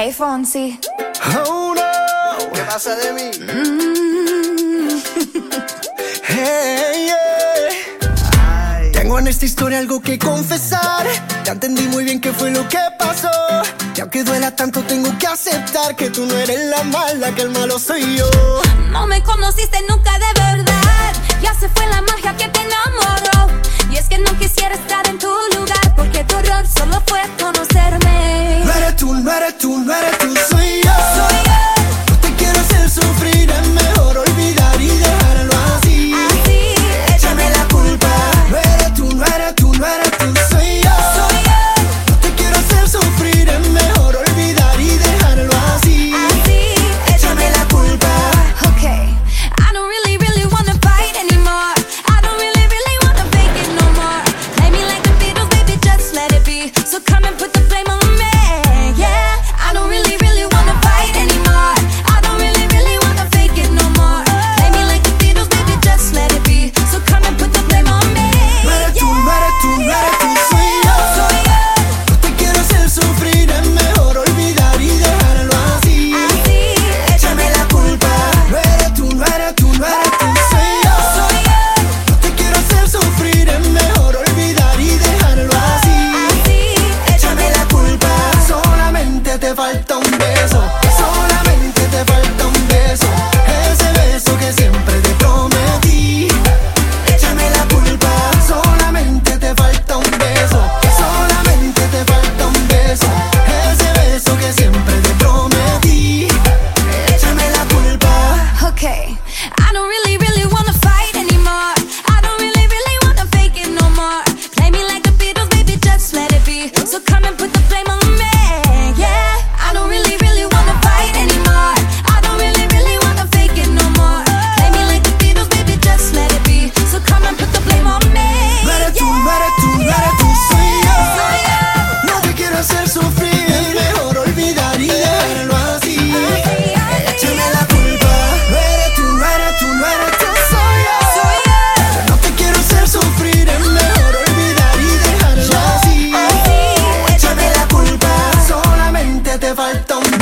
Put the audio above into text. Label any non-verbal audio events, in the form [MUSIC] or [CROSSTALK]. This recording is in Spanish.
Hey Fonsi. Oh no. ¿Qué pasa de mí? Mm. [LAUGHS] Hey, yeah. Tengo en esta historia algo que confesar. Ya entendí muy bien qué fue lo que pasó. Y aunque duela tanto, tengo que aceptar que tú no eres la mala, que el malo soy yo. No me conociste nunca de verdad. Ya se fue la magia que te enamoró. tão beso. te falta un